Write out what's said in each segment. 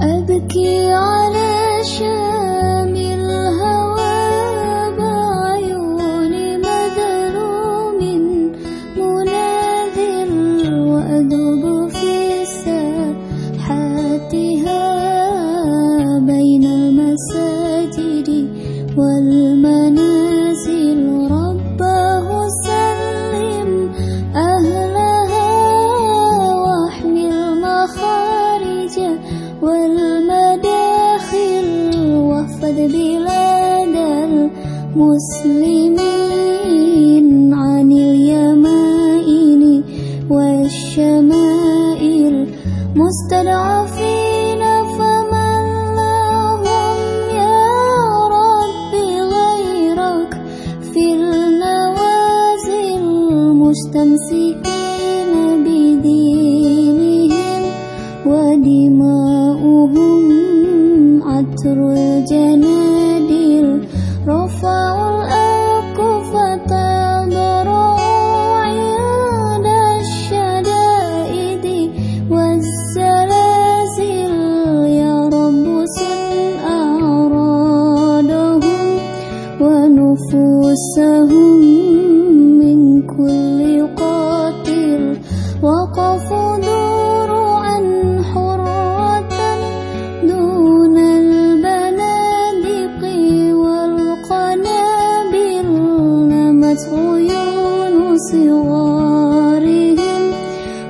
أبكي على شام الهوى بعيون مذلوم مناذر وأدب في ساحاتها بين المساجد والمنازل واحفظ بلاد المسلمين عن اليمائن والشمائل مستضعفين فمن لهم يا رب غيرك في النوازل مستمسكين بدينهم ودماؤهم. رفعوا الشدائد والزلازل يا رب أعراضهم ونفوسهم من كل قاتل وقفوا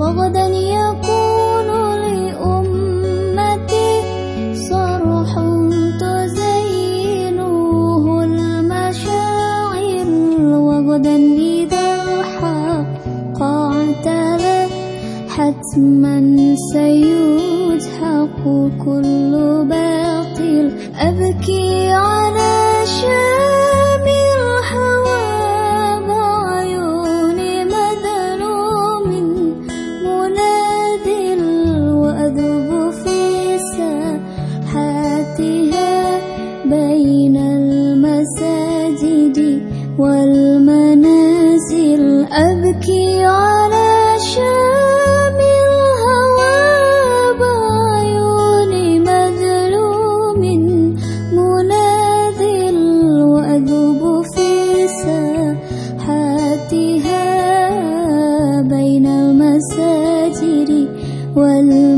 وغدا يكون لأمتي صرح حتما سيزحق كل باطل. أبكي على شام الهوى بعيون مذلوم منادل وأذب في ساحاتها بين المساجد والمنازل. أبكي على والماء